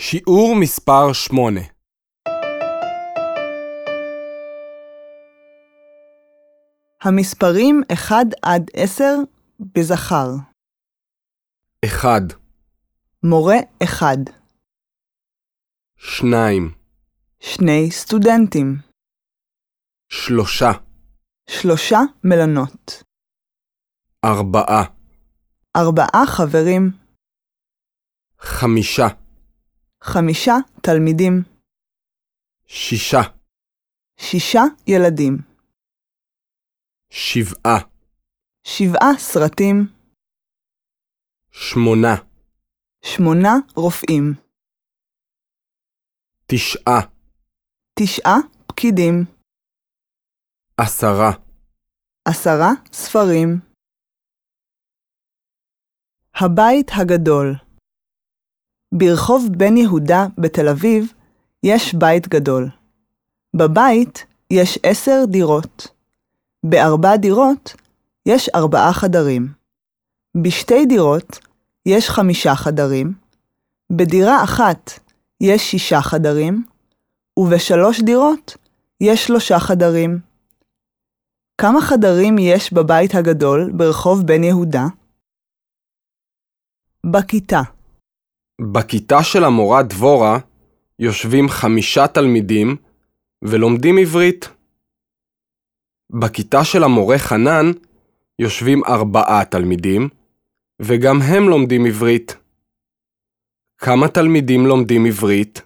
שיעור מספר 8 המספרים 1 עד 10 בזכר. 1, מורה 1. 2, שני סטודנטים. 3, שלושה מלונות. 4, ארבעה חברים. 5, חמישה תלמידים. 6, שישה ילדים. 7, שבעה סרטים. 8, שמונה רופאים. 9, תשעה פקידים. 10, עשרה ספרים. הבית הגדול ברחוב בן יהודה בתל אביב יש בית גדול. בבית יש עשר דירות. בארבע דירות יש ארבעה חדרים. בשתי דירות יש חמישה חדרים. בדירה אחת יש שישה חדרים. ובשלוש דירות יש שלושה חדרים. כמה חדרים יש בבית הגדול ברחוב בן יהודה? בכיתה, בכיתה של המורה דבורה יושבים חמישה תלמידים ולומדים עברית. בכיתה של המורה חנן יושבים ארבעה תלמידים וגם הם לומדים עברית. כמה תלמידים לומדים עברית?